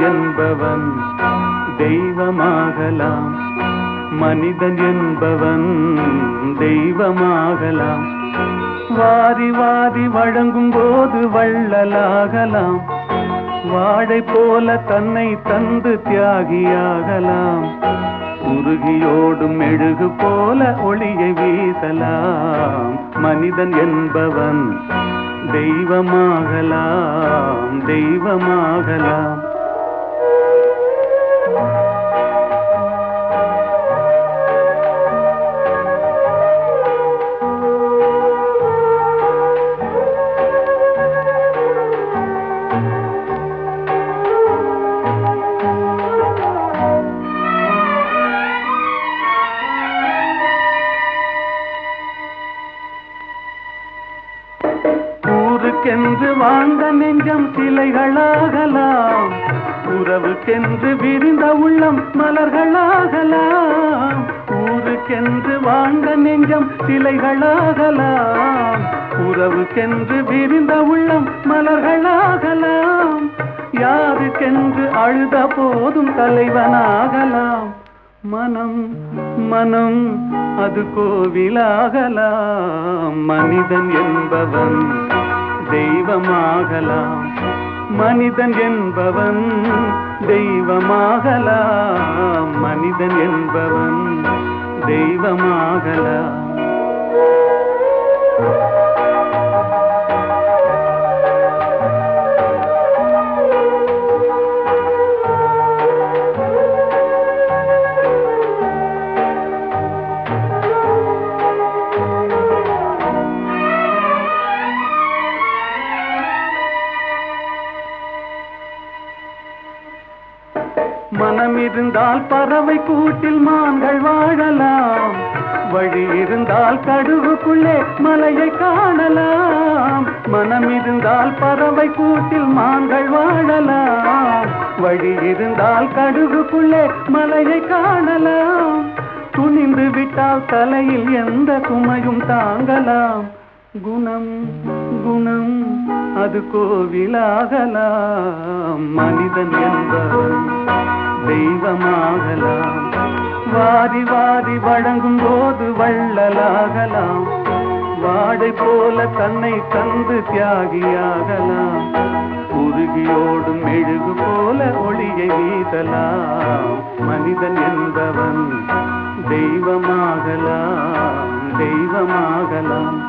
என்பவன் தெய்வமாகலாம். மனிதன் என்பவன் தெய்வமாகலாம். வாரி வாரி வழங்கும் போது வள்ளலாகலாம். வாடை போல தன்னை தந்து தியாகியாகலாம். உருகியோடும் மெழுகு போல ஒளியை வீசலாம். மனிதன் என்பவன் தெய்வமாகலாம் தெய்வமாகலாம். உறவுக்கென்று வாழ்ந்த நெஞ்சம் சிலைகளாகலாம். உறவுக்கென்று விரிந்த உள்ளம் மலர்களாகலாம். ஊருக்கென்று வாழ்ந்த நெஞ்சம் சிலைகளாகலாம். உறவுக்கென்று விரிந்த உள்ளம் மலர்களாகலாம். யாருக்கென்று அழுத போதும் தலைவனாகலாம். மனம் மனம் அது கோவிலாகலாம். மனிதன் என்பவன் தெய்வமாகலாம் மனிதன் என்பவன் தெய்வமாகலாம். மனிதன் என்பவன் தெய்வமாகலாம். மனம் இருந்தால் பறவை கூட்டில் மான்கள் வாழலாம். வழி இருந்தால் கடுவுக்குள்ளே மலையை காணலாம். மனம் இருந்தால் பறவை கூட்டில் மான்கள் வாழலாம். வழி இருந்தால் கடுவுக்குள்ளே மலையை காணலாம். துணிந்து விட்டால் தலையில் எந்த சுமையும் தாங்கலாம். குணம் குணம் அது கோவிலாகலாம். மனிதன் என்பவன் வாரி வாரி வழங்கும் போது வள்ளலாகலாம். வாடை போல தன்னை தந்து தியாகியாகலாம். உருகியோடும் மெழுகு போல ஒளியை வீசலாம். மனிதன் என்பவன் தெய்வமாகலாம் தெய்வமாகலாம்.